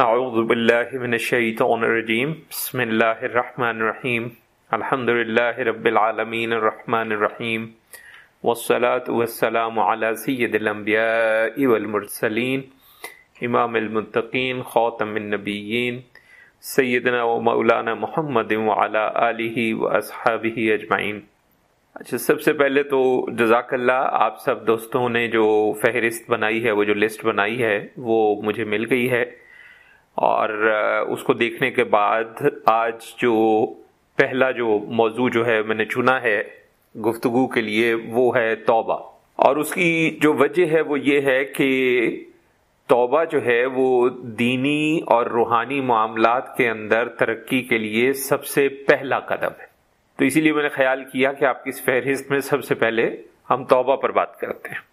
اعوذ باللہ من الشیطان الرجیم بسم اللہ الرحمن الرحیم الحمد للہ رب العالمین الرحمن الرحیم والصلاة والسلام على سید الانبیاء والمرسلین امام المنتقین خاتم النبیین سیدنا و مولانا محمد وعلى آلہ و اصحابہ اجمعین اچھا سب سے پہلے تو جزاک اللہ، آپ سب دوستوں نے جو فہرست بنائی ہے، وہ جو لسٹ بنائی ہے، وہ مجھے مل گئی ہے۔ اور اس کو دیکھنے کے بعد آج جو پہلا جو موضوع جو ہے میں نے چنا ہے گفتگو کے لیے وہ ہے توبہ۔ اور اس کی جو وجہ ہے وہ یہ ہے کہ توبہ جو ہے وہ دینی اور روحانی معاملات کے اندر ترقی کے لیے سب سے پہلا قدم ہے۔ تو اسی لیے میں نے خیال کیا کہ آپ کی اس فہرست میں سب سے پہلے ہم توبہ پر بات کرتے ہیں۔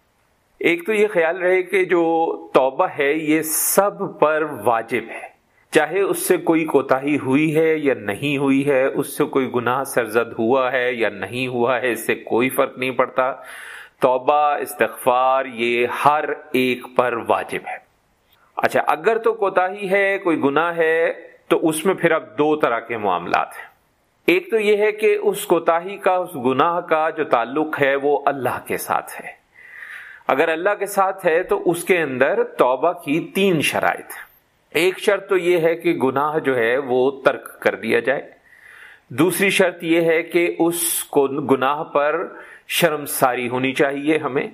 ایک تو یہ خیال رہے کہ جو توبہ ہے، یہ سب پر واجب ہے۔ چاہے اس سے کوئی کوتاہی ہوئی ہے یا نہیں ہوئی ہے، اس سے کوئی گناہ سرزد ہوا ہے یا نہیں ہوا ہے، اس سے کوئی فرق نہیں پڑتا۔ توبہ، استغفار، یہ ہر ایک پر واجب ہے۔ اچھا اگر تو کوتاہی ہے، کوئی گناہ ہے، تو اس میں پھر اب دو طرح کے معاملات ہیں۔ ایک تو یہ ہے کہ اس کوتاہی کا، اس گناہ کا جو تعلق ہے، وہ اللہ کے ساتھ ہے۔ اگر اللہ کے ساتھ ہے تو اس کے اندر توبہ کی تین شرائط ایک شرط تو یہ ہے کہ گناہ جو ہے وہ ترک کر دیا جائے۔ دوسری شرط یہ ہے کہ اس کو گناہ پر شرم ساری ہونی چاہیے ہمیں۔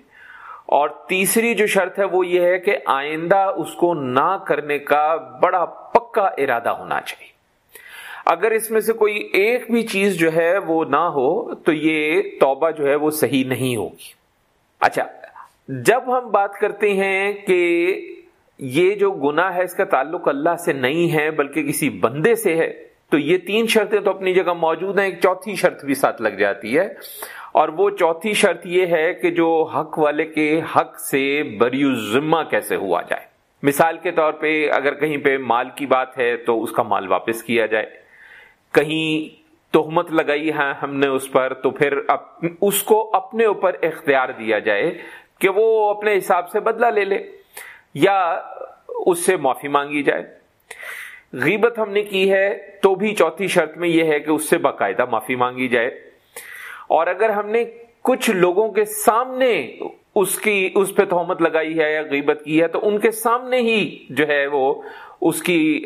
اور تیسری جو شرط ہے وہ یہ ہے کہ آئندہ اس کو نہ کرنے کا بڑا پکا ارادہ ہونا چاہیے۔ اگر اس میں سے کوئی ایک بھی چیز جو ہے وہ نہ ہو تو یہ توبہ جو ہے وہ صحیح نہیں ہوگی۔ اچھا جب ہم بات کرتے ہیں کہ یہ جو گناہ ہے اس کا تعلق اللہ سے نہیں ہے بلکہ کسی بندے سے ہے، تو یہ تین شرطیں تو اپنی جگہ موجود ہیں، ایک چوتھی شرط بھی ساتھ لگ جاتی ہے۔ اور وہ چوتھی شرط یہ ہے کہ جو حق والے کے حق سے بری ذمہ کیسے ہوا جائے۔ مثال کے طور پہ اگر کہیں پہ مال کی بات ہے تو اس کا مال واپس کیا جائے۔ کہیں تہمت لگائی ہے ہم نے اس پر تو پھر اس کو اپنے اوپر اختیار دیا جائے۔ کہ وہ اپنے حساب سے بدلہ لے لے یا اس سے معافی مانگی جائے۔ غیبت ہم نے کی ہے تو بھی چوتھی شرط میں یہ ہے کہ اس سے باقاعدہ معافی مانگی جائے۔ اور اگر ہم نے کچھ لوگوں کے سامنے اس کی، اس پہ تہمت لگائی ہے یا غیبت کی ہے تو ان کے سامنے ہی جو ہے وہ اس کی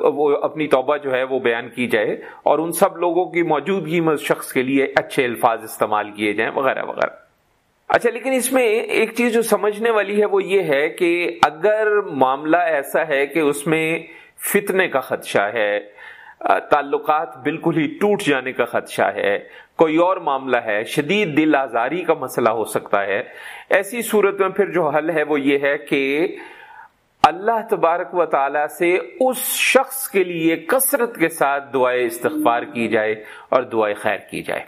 وہ اپنی توبہ جو ہے وہ بیان کی جائے اور ان سب لوگوں کی موجودگی میں اس شخص کے لیے اچھے الفاظ استعمال کیے جائیں وغیرہ وغیرہ۔ اچھا لیکن اس میں ایک چیز جو سمجھنے والی ہے وہ یہ ہے کہ اگر معاملہ ایسا ہے کہ اس میں فتنے کا خدشہ ہے، تعلقات بالکل ہی ٹوٹ جانے کا خدشہ ہے، کوئی اور معاملہ ہے، شدید دل آزاری کا مسئلہ ہو سکتا ہے، ایسی صورت میں پھر جو حل ہے وہ یہ ہے کہ اللہ تبارک و تعالی سے اس شخص کے لیے کثرت کے ساتھ دعائیں استغفار کی جائے اور دعائیں خیر کی جائے۔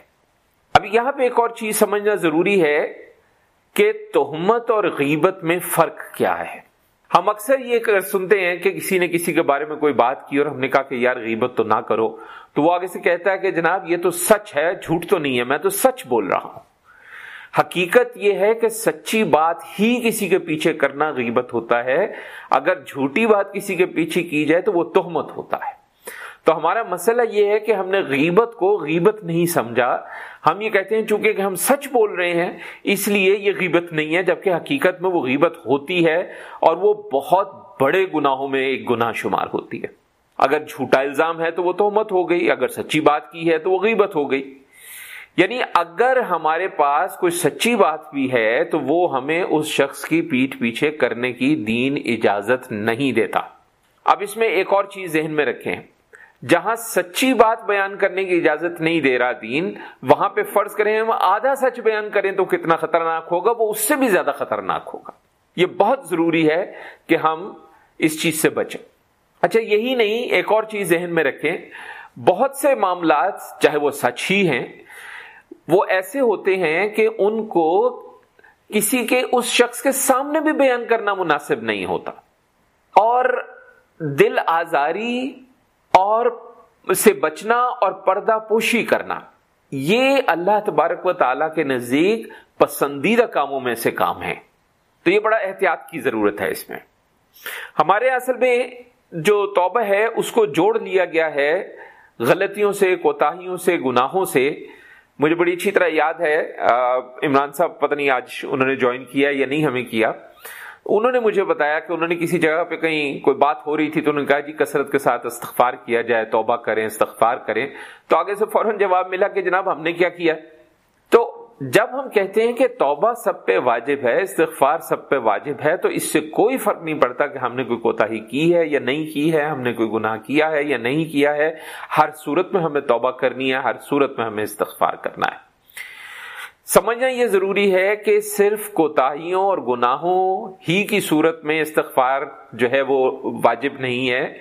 اب یہاں پہ ایک اور چیز سمجھنا ضروری ہے۔ کہ تہمت اور غیبت میں فرق کیا ہے۔ ہم اکثر یہ سنتے ہیں کہ کسی نے کسی کے بارے میں کوئی بات کی اور ہم نے کہا کہ یار غیبت تو نہ کرو، تو وہ آگے سے کہتا ہے کہ جناب یہ تو سچ ہے، جھوٹ تو نہیں ہے، میں تو سچ بول رہا ہوں۔ حقیقت یہ ہے کہ سچی بات ہی کسی کے پیچھے کرنا غیبت ہوتا ہے۔ اگر جھوٹی بات کسی کے پیچھے کی جائے تو وہ تہمت ہوتا ہے۔ تو ہمارا مسئلہ یہ ہے کہ ہم نے غیبت کو غیبت نہیں سمجھا۔ ہم یہ کہتے ہیں چونکہ کہ ہم سچ بول رہے ہیں، اس لیے یہ غیبت نہیں ہے، جبکہ حقیقت میں وہ غیبت ہوتی ہے اور وہ بہت بڑے گناہوں میں ایک گناہ شمار ہوتی ہے۔ اگر جھوٹا الزام ہے تو وہ تہمت ہو گئی، اگر سچی بات کی ہے تو وہ غیبت ہو گئی۔ یعنی اگر ہمارے پاس کوئی سچی بات بھی ہے تو وہ ہمیں اس شخص کی پیٹ پیچھے کرنے کی دین اجازت نہیں دیتا۔ اب اس میں ایک اور چیز ذہن میں رکھیں۔ جہاں سچی بات بیان کرنے کی اجازت نہیں دے رہا دین، وہاں پہ فرض کریں ہم آدھا سچ بیان کریں تو کتنا خطرناک ہوگا، وہ اس سے بھی زیادہ خطرناک ہوگا۔ یہ بہت ضروری ہے کہ ہم اس چیز سے بچیں۔ اچھا یہی نہیں، ایک اور چیز ذہن میں رکھیں۔ بہت سے معاملات، چاہے وہ سچ ہی ہیں، وہ ایسے ہوتے ہیں کہ ان کو کسی کے، اس شخص کے سامنے بھی بیان کرنا مناسب نہیں ہوتا۔ اور دل آزاری اور سے بچنا اور پردہ پوشی کرنا۔ یہ اللہ تبارک و تعالی کے نزدیک پسندیدہ کاموں میں سے کام ہے تو یہ بڑا احتیاط کی ضرورت ہے اس میں۔ ہمارے اصل میں جو توبہ ہے، اس کو جوڑ لیا گیا ہے غلطیوں سے، کوتاہیوں سے، گناہوں سے۔ مجھے بڑی اچھی طرح یاد ہے عمران صاحب، پتہ نہیں آج انہوں نے جوائن کیا یا نہیں ہمیں کیا۔ انہوں نے مجھے بتایا کہ انہوں نے کسی جگہ پہ کہیں کوئی بات ہو رہی تھی تو انہوں نے کہا جی کثرت کے ساتھ استغفار کیا جائے، توبہ کریں، استغفار کریں۔ تو آگے سے فوراً جواب ملا کہ جناب ہم نے کیا کیا؟ تو جب ہم کہتے ہیں کہ توبہ سب پہ واجب ہے، استغفار سب پہ واجب ہے، تو اس سے کوئی فرق نہیں پڑتا کہ ہم نے کوئی کوتا کی ہے یا نہیں کی ہے، ہم نے کوئی گناہ کیا ہے یا نہیں کیا ہے۔ ہر صورت میں ہمیں توبہ کرنی ہے، ہر صورت میں ہمیں استغفار کرنا ہے۔ سمجھنا یہ ضروری ہے کہ صرف کوتاہیوں اور گناہوں ہی کی صورت میں استغفار جو ہے وہ واجب نہیں ہے،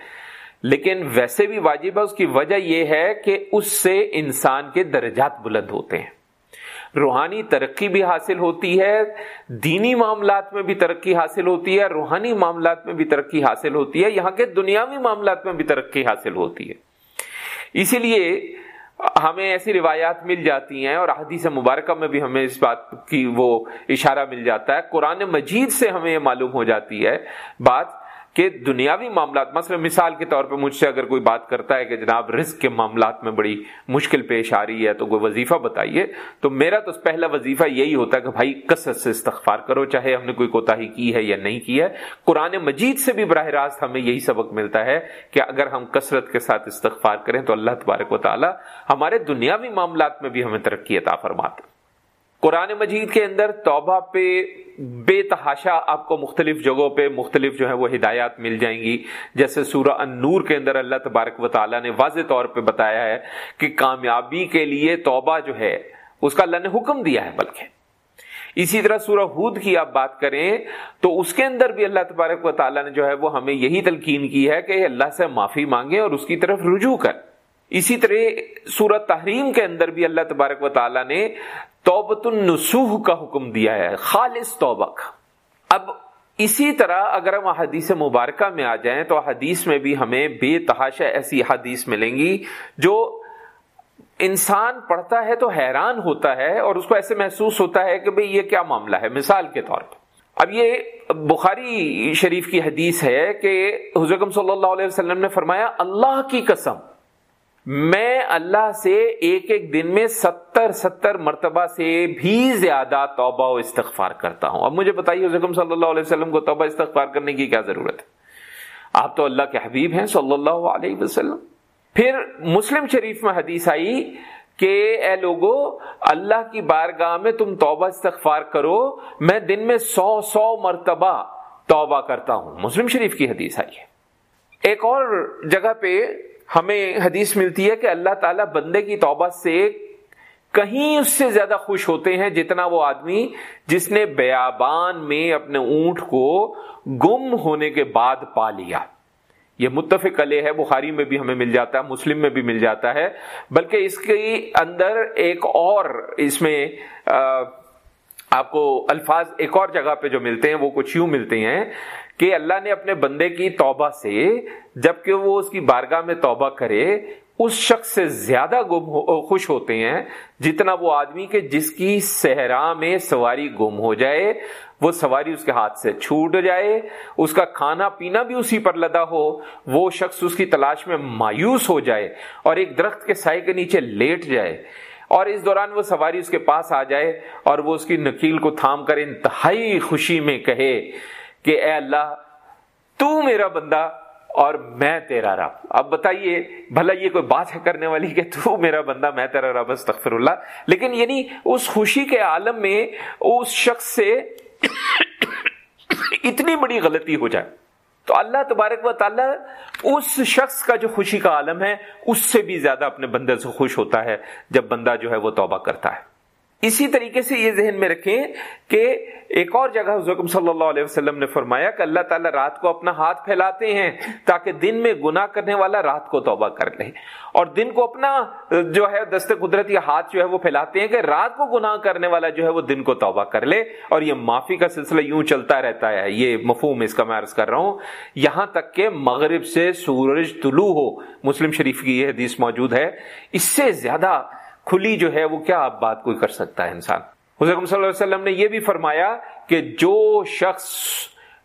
لیکن ویسے بھی واجب ہے، اس کی وجہ یہ ہے کہ اس سے انسان کے درجات بلند ہوتے ہیں۔ روحانی ترقی بھی حاصل ہوتی ہے، دینی معاملات میں بھی ترقی حاصل ہوتی ہے، روحانی معاملات میں بھی ترقی حاصل ہوتی ہے، یہاں کے دنیاوی معاملات میں بھی ترقی حاصل ہوتی ہے۔ اسی لیے ہمیں ایسی روایات مل جاتی ہیں اور احادیث مبارکہ میں بھی ہمیں اس بات کی وہ اشارہ مل جاتا ہے۔ قرآن مجید سے ہمیں یہ معلوم ہو جاتی ہے بات کہ دنیاوی معاملات، مثلا مثال کے طور پہ مجھ سے اگر کوئی بات کرتا ہے کہ جناب رزق کے معاملات میں بڑی مشکل پیش آ رہی ہے تو کوئی وظیفہ بتائیے، تو میرا تو پہلا وظیفہ یہی ہوتا ہے کہ بھائی کثرت سے استغفار کرو، چاہے ہم نے کوئی کوتا کی ہے یا نہیں کی ہے۔ قرآن مجید سے بھی براہ راست ہمیں یہی سبق ملتا ہے کہ اگر ہم کثرت کے ساتھ استغفار کریں تو اللہ تبارک و تعالیٰ ہمارے دنیاوی معاملات میں بھی ہمیں ترقی عطا فرماتے۔ قرآن مجید کے اندر توبہ پہ بے تحاشا آپ کو مختلف جگہوں پہ مختلف جو ہے وہ ہدایات مل جائیں گی۔ جیسے سورہ النور کے اندر اللہ تبارک و تعالیٰ نے واضح طور پہ بتایا ہے کہ کامیابی کے لیے توبہ جو ہے، اس کا اللہ نے حکم دیا ہے بلکہ۔ اسی طرح سورہ ہود کی آپ بات کریں تو اس کے اندر بھی اللہ تبارک و تعالیٰ نے جو ہے وہ ہمیں یہی تلقین کی ہے کہ اللہ سے معافی مانگے اور اس کی طرف رجوع کر۔ اسی طرح سورت تحریم کے اندر بھی اللہ تبارک و تعالیٰ نے توبت النسوح کا حکم دیا ہے، خالص توبک اب اسی طرح اگر ہم حدیث مبارکہ میں آ جائیں تو حدیث میں بھی ہمیں بے تحاشا ایسی حدیث ملیں گی جو انسان پڑھتا ہے تو حیران ہوتا ہے اور اس کو ایسے محسوس ہوتا ہے کہ بھئی یہ کیا معاملہ ہے، مثال کے طور پر۔ اب یہ بخاری شریف کی حدیث ہے کہ حضرت صلی اللہ علیہ وسلم نے فرمایا، اللہ کی قسم میں اللہ سے ایک ایک دن میں ستر ستر مرتبہ سے بھی زیادہ توبہ و استغفار کرتا ہوں۔ اب مجھے بتائیے حضرت صلی اللہ علیہ وسلم کو توبہ استغفار کرنے کی کیا ضرورت ہے؟ آپ تو اللہ کے حبیب ہیں صلی اللہ علیہ وسلم۔ پھر مسلم شریف میں حدیث آئی کہ، اے لوگو، اللہ کی بارگاہ میں تم توبہ استغفار کرو، میں دن میں سو سو مرتبہ توبہ کرتا ہوں۔ مسلم شریف کی حدیث آئی ہے۔ ایک اور جگہ پہ ہمیں حدیث ملتی ہے کہ اللہ تعالیٰ بندے کی توبہ سے کہیں اس سے زیادہ خوش ہوتے ہیں جتنا وہ آدمی جس نے بیابان میں اپنے اونٹ کو گم ہونے کے بعد پا لیا۔ یہ متفق علیہ ہے، بخاری میں بھی ہمیں مل جاتا ہے، مسلم میں بھی مل جاتا ہے۔ بلکہ اس کے اندر ایک اور اس میں آپ کو الفاظ ایک اور جگہ پہ جو ملتے ہیں، وہ کچھ یوں ملتے ہیں۔ کہ اللہ نے اپنے بندے کی توبہ سے جبکہ وہ اس کی بارگاہ میں توبہ کرے، اس شخص سے زیادہ گم ہو، خوش ہوتے ہیں جتنا وہ آدمی کے جس کی صحرا میں سواری گم ہو جائے، وہ سواری اس کے ہاتھ سے چھوٹ جائے، اس کا کھانا پینا بھی اسی پر لدا ہو، وہ شخص اس کی تلاش میں مایوس ہو جائے اور ایک درخت کے سائے کے نیچے لیٹ جائے اور اس دوران وہ سواری اس کے پاس آ جائے اور وہ اس کی نکیل کو تھام کر انتہائی خوشی میں کہے کہ اے اللہ، تو میرا بندہ اور میں تیرا رب۔ اب بتائیے، بھلا یہ کوئی بات ہے کرنے والی کہ تو میرا بندہ، میں تیرا رب، استغفر اللہ۔ لیکن یعنی اس خوشی کے عالم میں اس شخص سے اتنی بڑی غلطی ہو جائے۔ تو اللہ تبارک و تعالیٰ اس شخص کا جو خوشی کا عالم ہے، اس سے بھی زیادہ اپنے بندے سے خوش ہوتا ہے جب بندہ جو ہے وہ توبہ کرتا ہے۔ اسی طریقے سے یہ ذہن میں رکھیں کہ ایک اور جگہ حضرت صلی اللہ علیہ وسلم نے فرمایا کہ اللہ تعالیٰ رات کو اپنا ہاتھ پھیلاتے ہیں تاکہ دن میں گناہ کرنے والا رات کو توبہ کر لے اور دن کو اپنا جو ہے دست قدرت یا ہاتھ جو ہے وہ پھیلاتے ہیں کہ رات کو گناہ کرنے والا جو ہے وہ دن کو توبہ کر لے اور یہ معافی کا سلسلہ یوں چلتا رہتا ہے یہ مفہوم اس کا میں عرض کر رہا ہوں یہاں تک کہ مغرب سے سورج طلوع ہو مسلم شریف کی یہ حدیث موجود ہے اس سے زیادہ کھلی جو ہے وہ کیا آپ بات کوئی کر سکتا ہے انسان؟ حضرت صلی اللہ علیہ وسلم نے یہ بھی فرمایا کہ جو شخص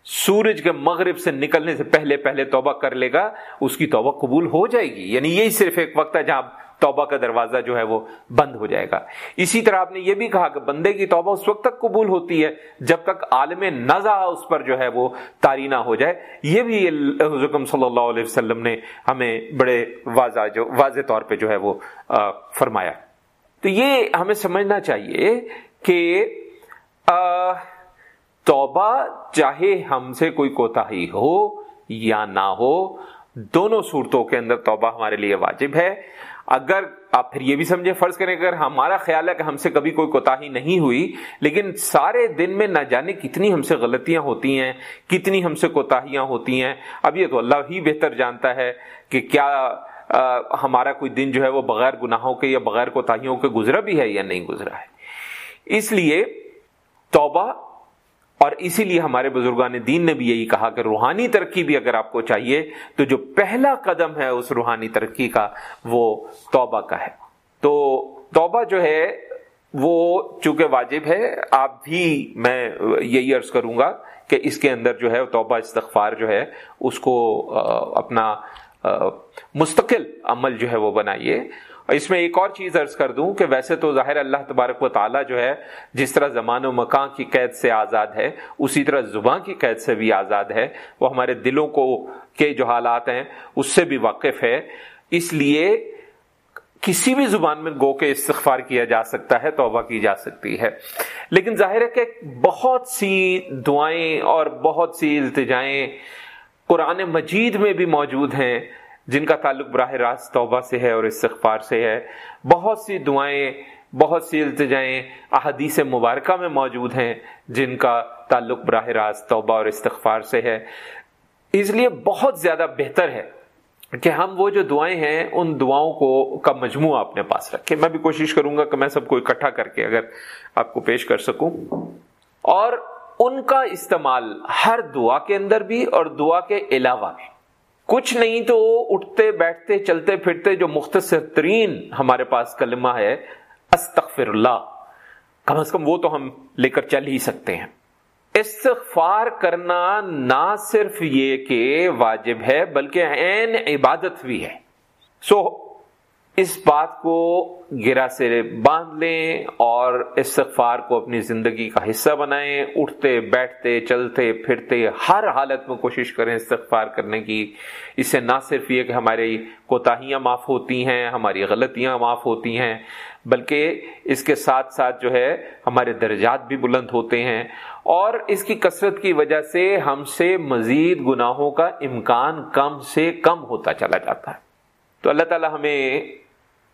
سورج کے مغرب سے نکلنے سے پہلے پہلے توبہ کر لے گا، اس کی توبہ قبول ہو جائے گی۔ یعنی یہی صرف ایک وقت ہے جہاں توبہ کا دروازہ جو ہے وہ بند ہو جائے گا۔ اسی طرح آپ نے یہ بھی کہا کہ بندے کی توبہ اس وقت تک قبول ہوتی ہے جب تک عالم نزا اس پر جو ہے وہ تاری نہ ہو جائے۔ یہ بھی حکم صلی اللہ علیہ وسلم نے ہمیں بڑے واضح جو واضح طور پہ جو ہے وہ فرمایا۔ تو یہ ہمیں سمجھنا چاہیے کہ توبہ چاہے ہم سے کوئی کوتا ہو یا نہ ہو، دونوں صورتوں کے اندر توبہ ہمارے لیے واجب ہے۔ اگر آپ پھر یہ بھی سمجھے فرض کریں اگر ہمارا خیال ہے کہ ہم سے کبھی کوئی کوتا نہیں ہوئی، لیکن سارے دن میں نہ جانے کتنی ہم سے غلطیاں ہوتی ہیں، کتنی ہم سے کوتاہیاں ہوتی ہیں۔ اب یہ تو اللہ ہی بہتر جانتا ہے کہ کیا ہمارا کوئی دن جو ہے وہ بغیر گناہوں کے یا بغیر کوتاہیوں کے گزرا بھی ہے یا نہیں گزرا ہے۔ اس لیے توبہ اور اسی لیے ہمارے بزرگان دین نے بھی یہی کہا کہ روحانی ترقی بھی اگر آپ کو چاہیے تو جو پہلا قدم ہے اس روحانی ترقی کا وہ توبہ کا ہے۔ تو توبہ جو ہے وہ چونکہ واجب ہے، آپ بھی میں یہی عرض کروں گا کہ اس کے اندر جو ہے توبہ استغفار جو ہے اس کو اپنا مستقل عمل جو ہے وہ بنائیے۔ اس میں ایک اور چیز عرض کر دوں کہ ویسے تو ظاہر اللہ تبارک و تعالیٰ جو ہے، جس طرح زمان و مکان کی قید سے آزاد ہے، اسی طرح زبان کی قید سے بھی آزاد ہے۔ وہ ہمارے دلوں کو کے جو حالات ہیں، اس سے بھی واقف ہے۔ اس لیے کسی بھی زبان میں گو کے استغفار کیا جا سکتا ہے، توبہ کی جا سکتی ہے۔ لیکن ظاہر ہے کہ بہت سی دعائیں اور بہت سی التجائیں قرآن مجید میں بھی موجود ہیں، جن کا تعلق براہ راست توبہ سے ہے اور استغفار سے ہے۔ بہت سی دعائیں، بہت سی التجائیں احادیث مبارکہ میں موجود ہیں، جن کا تعلق براہ راست توبہ اور استغفار سے ہے۔ اس لیے بہت زیادہ بہتر ہے کہ ہم وہ جو دعائیں ہیں، ان دعاؤں کو، کا مجموعہ اپنے پاس رکھیں۔ میں بھی کوشش کروں گا کہ میں سب کو اکٹھا کر کے اگر آپ کو پیش کر سکوں۔ اور ان کا استعمال ہر دعا کے اندر بھی اور دعا کے علاوہ بھی۔ کچھ نہیں تو اٹھتے، بیٹھتے، چلتے پھرتے جو مختصر ترین ہمارے پاس کلمہ ہے استغفر اللہ کم از کم وہ تو ہم لے کر چل ہی سکتے ہیں۔ استغفار کرنا نہ صرف یہ کہ واجب ہے، بلکہ عین عبادت بھی ہے۔ سو اس بات کو گرا سے باندھ لیں اور استغفار کو اپنی زندگی کا حصہ بنائیں۔ اٹھتے، بیٹھتے، چلتے، پھرتے، ہر حالت میں کوشش کریں استغفار کرنے کی۔ اس سے نہ صرف یہ کہ ہماری کوتاہیاں معاف ہوتی ہیں، ہماری غلطیاں معاف ہوتی ہیں، بلکہ اس کے ساتھ ساتھ جو ہے ہمارے درجات بھی بلند ہوتے ہیں۔ اور اس کی کثرت کی وجہ سے ہم سے مزید گناہوں کا امکان کم سے کم ہوتا چلا جاتا ہے۔ تو اللہ تعالی ہمیں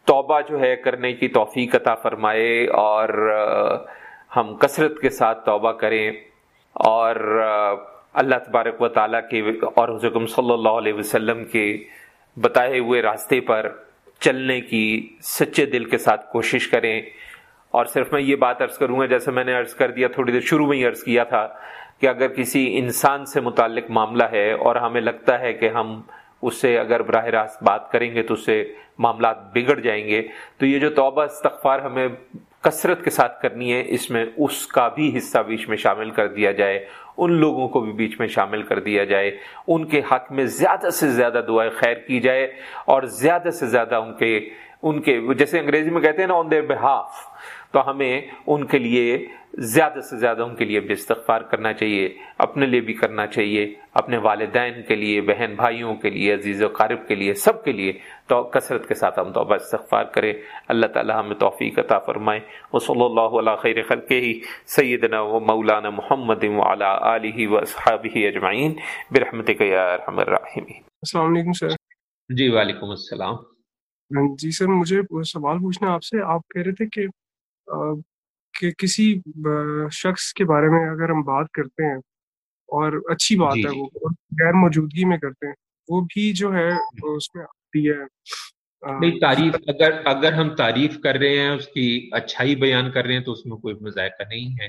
توبہ جو ہے کرنے کی توفیق عطا فرمائے اور ہم کثرت کے ساتھ توبہ کریں اور اللہ تبارک و تعالیٰ کے اور حضرت صلی اللہ علیہ وسلم کے بتائے ہوئے راستے پر چلنے کی سچے دل کے ساتھ کوشش کریں۔ اور صرف میں یہ بات عرض کروں گا، جیسے میں نے عرض کر دیا، تھوڑی دیر شروع میں ہی عرض کیا تھا کہ اگر کسی انسان سے متعلق معاملہ ہے اور ہمیں لگتا ہے کہ ہم اس سے اگر براہ راست بات کریں گے تو اس سے معاملات بگڑ جائیں گے۔ تو یہ جو توبہ استغفار ہمیں کثرت کے ساتھ کرنی ہے، اس میں اس کا بھی حصہ بیچ میں شامل کر دیا جائے، ان لوگوں کو بھی بیچ میں شامل کر دیا جائے، ان کے حق میں زیادہ سے زیادہ دعائیں خیر کی جائے اور زیادہ سے زیادہ ان کے ان کے، جیسے انگریزی میں کہتے ہیں نا آن دیئر بہاف تو ہمیں ان کے لیے زیادہ سے زیادہ ان کے لیے بھی استغفار کرنا چاہیے اپنے لیے بھی کرنا چاہیے اپنے والدین کے لیے بہن بھائیوں کے لیے عزیز و قارب کے لیے سب کے لیے تو کثرت کے ساتھ ہم توبہ استغفار کریں۔ اللہ تعالیٰ ہمیں توفیق عطا فرمائے۔ و صلی اللہ علیہ خیر خلق ہی سیدنا و مولانا محمد علیہ و صحابہ اجمعین۔ برحمت ارحم الراحمین۔ السلام علیکم سر۔ جی وعلیکم السلام۔ جی سر مجھے سوال پوچھنا آپ سے۔ آپ کہہ رہے تھے کہ کہ کسی شخص کے بارے میں اگر ہم بات کرتے ہیں اور اچھی بات جی، ہے جی۔ وہ غیر موجودگی میں کرتے ہیں وہ بھی جو ہے اس میں آتی ہے۔ نہیں تعریف اگر اگر ہم تعریف کر رہے ہیں اس کی اچھائی بیان کر رہے ہیں تو اس میں کوئی مذائقہ نہیں ہے۔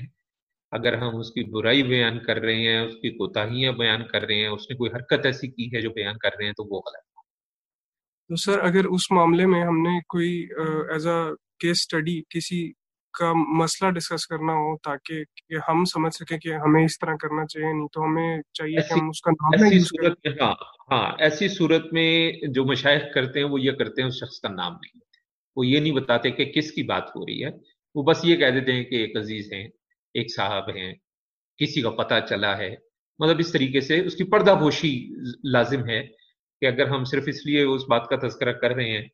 اگر ہم اس کی برائی بیان کر رہے ہیں اس کی کوتاہیاں بیان کر رہے ہیں اس نے کوئی حرکت ایسی کی ہے جو بیان کر رہے ہیں تو وہ غلط تو سر اگر اس معاملے میں ہم نے کوئی ایز اے کیس اسٹڈی کسی کا مسئلہ ڈسکس کرنا ہو تاکہ کہ ہم سمجھ سکیں کہ ہمیں اس طرح کرنا چاہیے نہیں تو ہمیں چاہیے کہ ہم اس کا نام نہ یوز کریں۔ ہاں ہاں ایسی صورت میں جو مشائق کرتے ہیں وہ یہ کرتے ہیں اس شخص کا نام نہیں وہ یہ نہیں بتاتے کہ کس کی بات ہو رہی ہے۔ وہ بس یہ کہہ دیتے ہیں کہ ایک عزیز ہیں ایک صاحب ہیں کسی کا پتہ چلا ہے۔ مطلب اس طریقے سے اس کی پردہ پوشی لازم ہے کہ اگر ہم صرف اس لیے اس بات کا تذکرہ کر رہے ہیں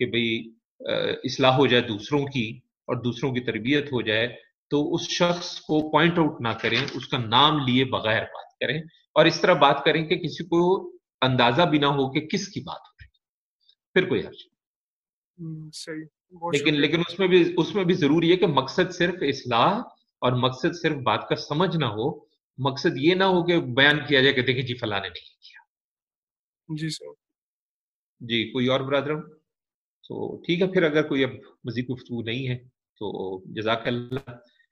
کہ بھئی اصلاح ہو جائے دوسروں کی اور دوسروں کی تربیت ہو جائے تو اس شخص کو پوائنٹ آؤٹ نہ کریں اس کا نام لیے بغیر بات کریں۔ اور اس طرح بات کریں کہ کسی کو اندازہ بھی نہ ہو کہ کس کی بات ہو رہی پھر کوئی حرج لیکن لیکن اس میں بھی اس میں بھی ضروری ہے کہ مقصد صرف اصلاح اور مقصد صرف بات کا سمجھ نہ ہو۔ مقصد یہ نہ ہو کہ بیان کیا جائے کہ دیکھیں جی فلاں نے نہیں کیا۔ جی سر جی کوئی اور برادر تو ٹھیک ہے پھر اگر کوئی اب مزید گفتگو نہیں ہے تو جزاک اللہ۔